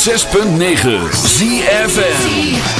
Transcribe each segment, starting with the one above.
106.9 ZFM.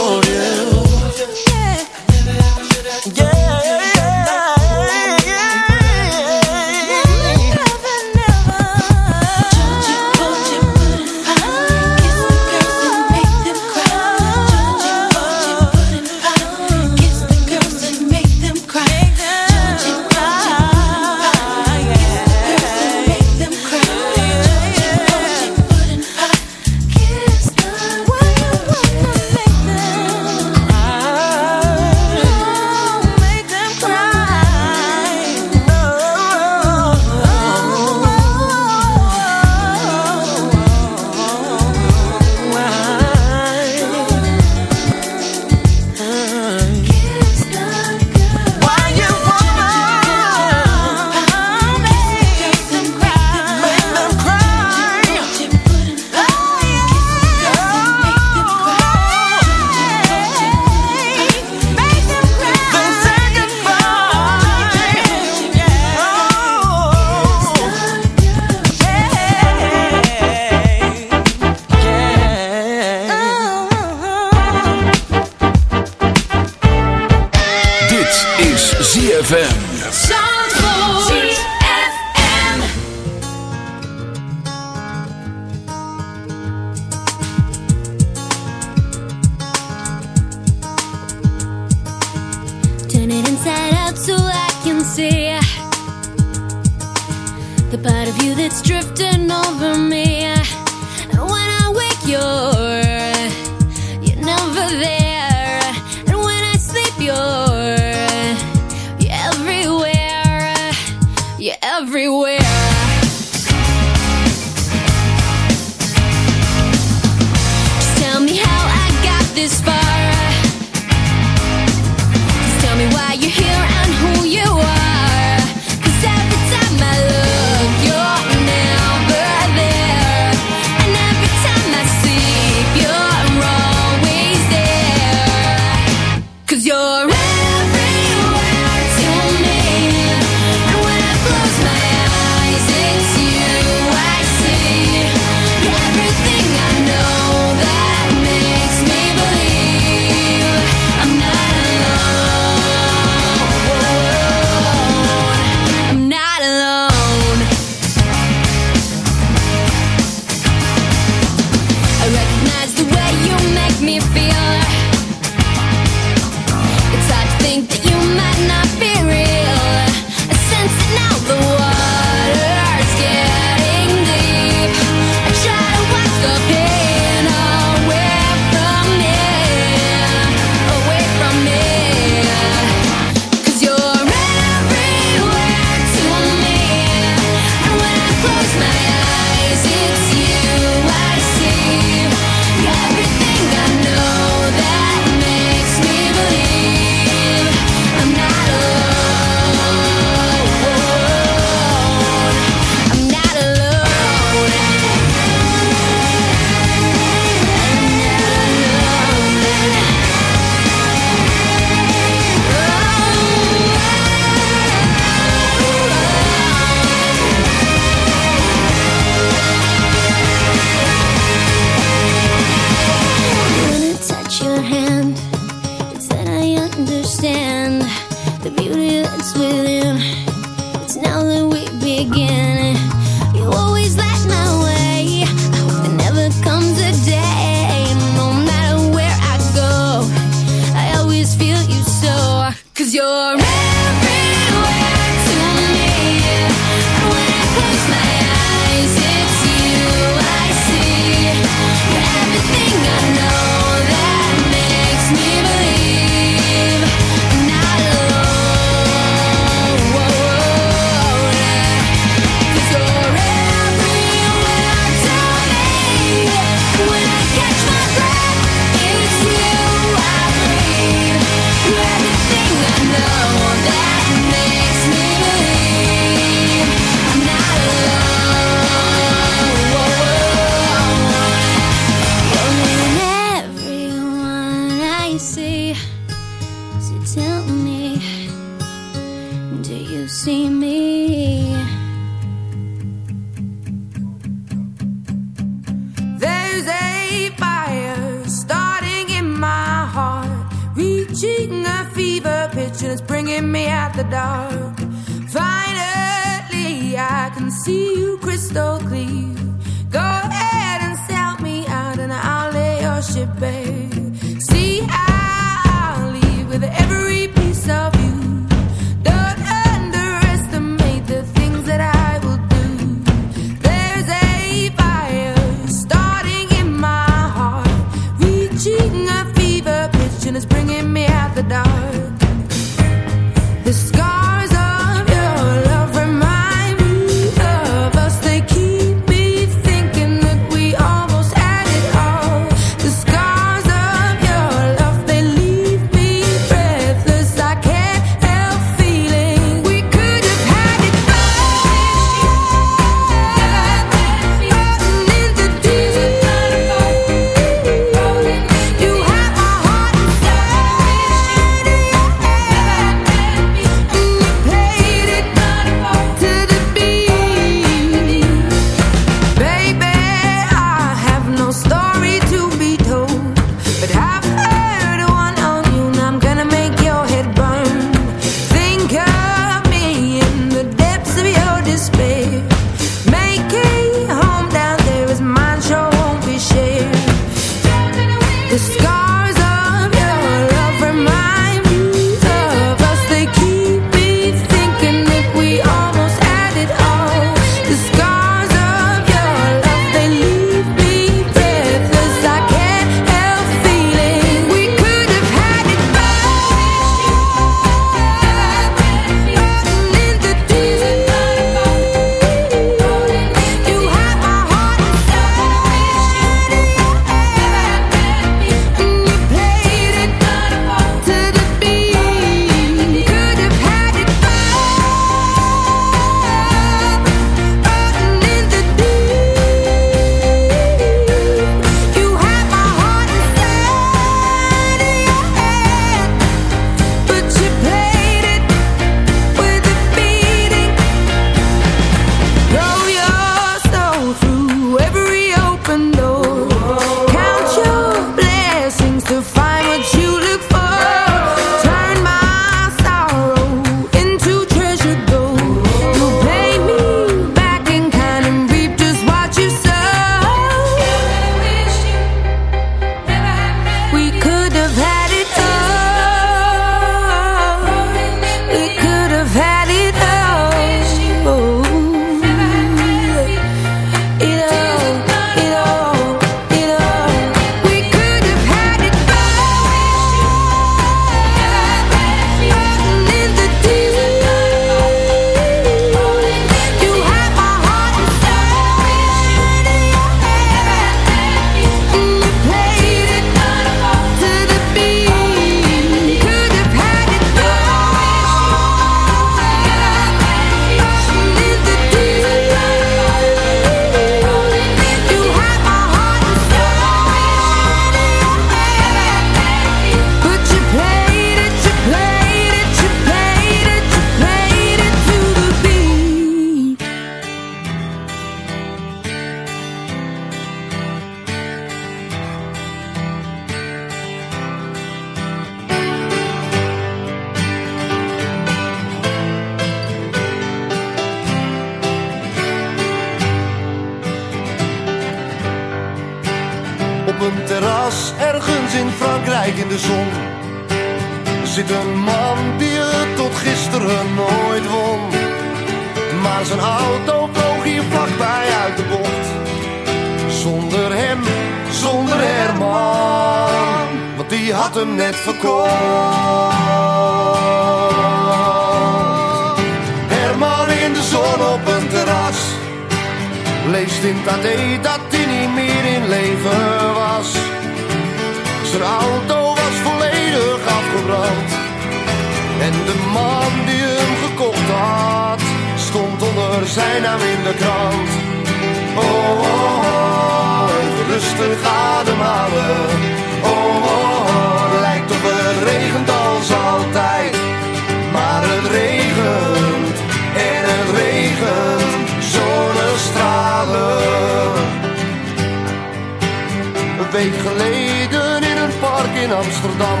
week geleden in een park in Amsterdam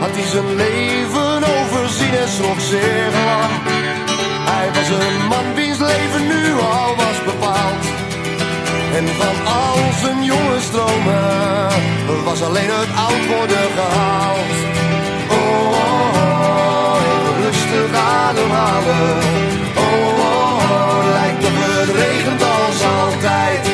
had hij zijn leven overzien en schrok zeer lang. Hij was een man wiens leven nu al was bepaald. En van al zijn jonge stromen was alleen het oud worden gehaald. Oh, oh, oh, rustig ademhalen. Oh, oh, oh, lijkt op het regent als altijd.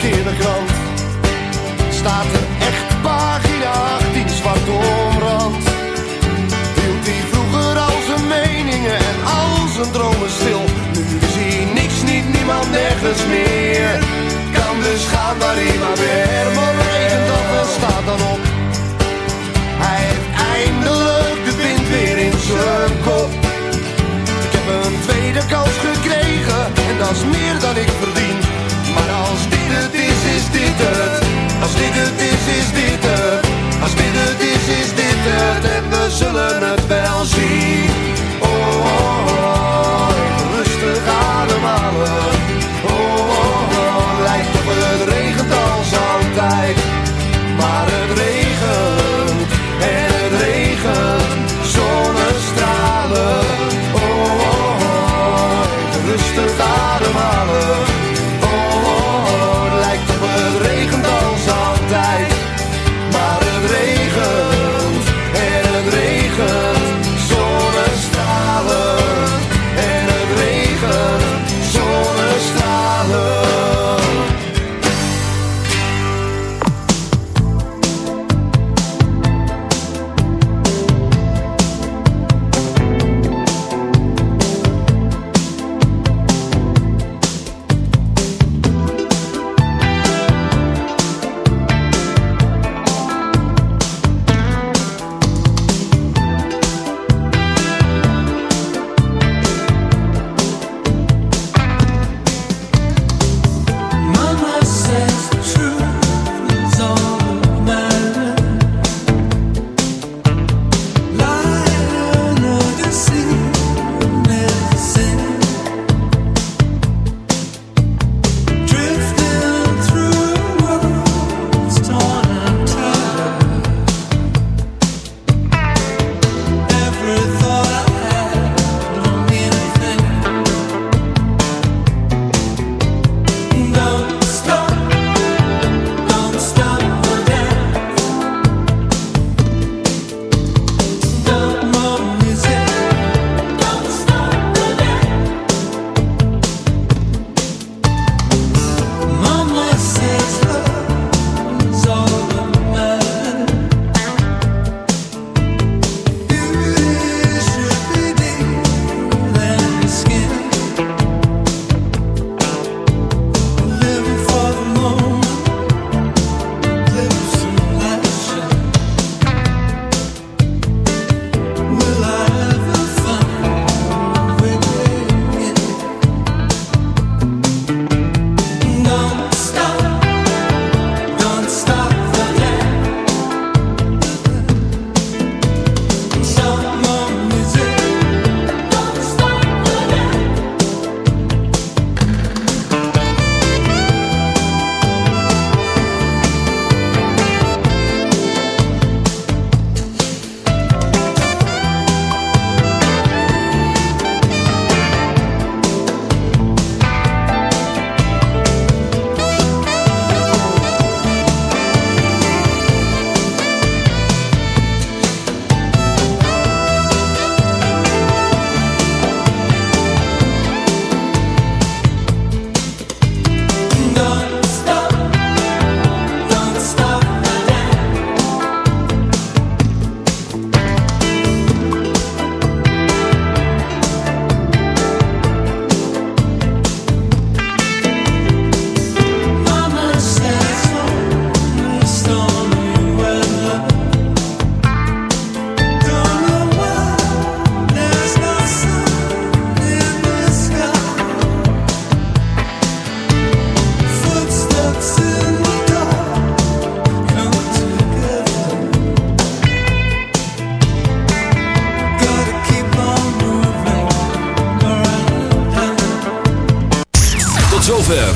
Honderd keer de krant. Staat er echt pagina 18 zwart omrand. Hield hij vroeger al zijn meningen en al zijn dromen stil. Nu hij niks, niet niemand, nergens meer. Kan dus gaan waar hij maar weer. Herman regent en staat dan op. Hij heeft eindelijk de wind weer in zijn kop. Ik heb een tweede kans gekregen en dat is meer dan ik verdien. Als dit het is, is dit het. Als dit het is, is dit het. En we zullen het wel zien. Oh, oh, oh. even rustig ademhalen. Oh, oh, oh. lijkt op het regent als altijd. Maar het regent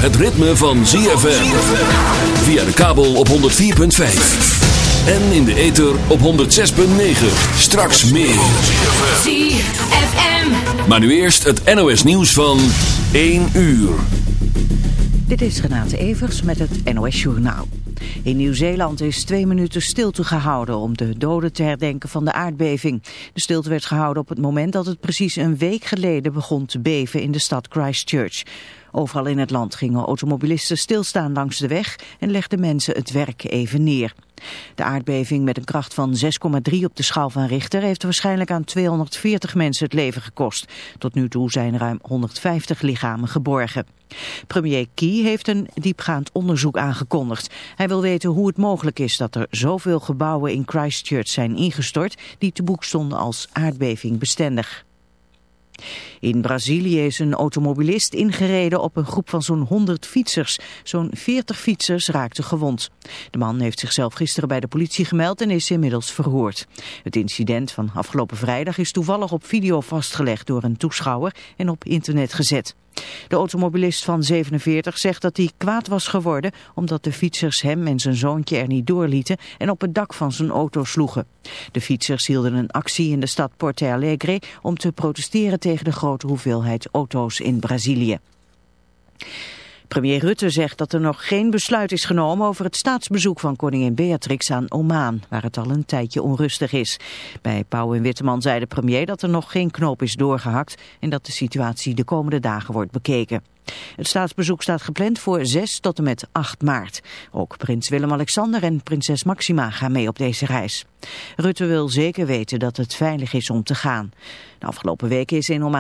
het ritme van ZFM. Via de kabel op 104.5. En in de ether op 106.9. Straks meer. ZFM. Maar nu eerst het NOS nieuws van 1 uur. Dit is Renate Evers met het NOS Journaal. In Nieuw-Zeeland is twee minuten stilte gehouden om de doden te herdenken van de aardbeving. De stilte werd gehouden op het moment dat het precies een week geleden begon te beven in de stad Christchurch. Overal in het land gingen automobilisten stilstaan langs de weg en legden mensen het werk even neer. De aardbeving met een kracht van 6,3 op de schaal van Richter heeft waarschijnlijk aan 240 mensen het leven gekost. Tot nu toe zijn ruim 150 lichamen geborgen. Premier Key heeft een diepgaand onderzoek aangekondigd. Hij wil weten hoe het mogelijk is dat er zoveel gebouwen in Christchurch zijn ingestort die te boek stonden als aardbeving bestendig. In Brazilië is een automobilist ingereden op een groep van zo'n 100 fietsers. Zo'n 40 fietsers raakten gewond. De man heeft zichzelf gisteren bij de politie gemeld en is inmiddels verhoord. Het incident van afgelopen vrijdag is toevallig op video vastgelegd door een toeschouwer en op internet gezet. De automobilist van 47 zegt dat hij kwaad was geworden omdat de fietsers hem en zijn zoontje er niet doorlieten en op het dak van zijn auto sloegen. De fietsers hielden een actie in de stad Porto Alegre om te protesteren tegen de grote hoeveelheid auto's in Brazilië. Premier Rutte zegt dat er nog geen besluit is genomen over het staatsbezoek van koningin Beatrix aan Oman, waar het al een tijdje onrustig is. Bij Pauw en Witteman zei de premier dat er nog geen knoop is doorgehakt en dat de situatie de komende dagen wordt bekeken. Het staatsbezoek staat gepland voor 6 tot en met 8 maart. Ook prins Willem-Alexander en prinses Maxima gaan mee op deze reis. Rutte wil zeker weten dat het veilig is om te gaan. De afgelopen weken is in Oman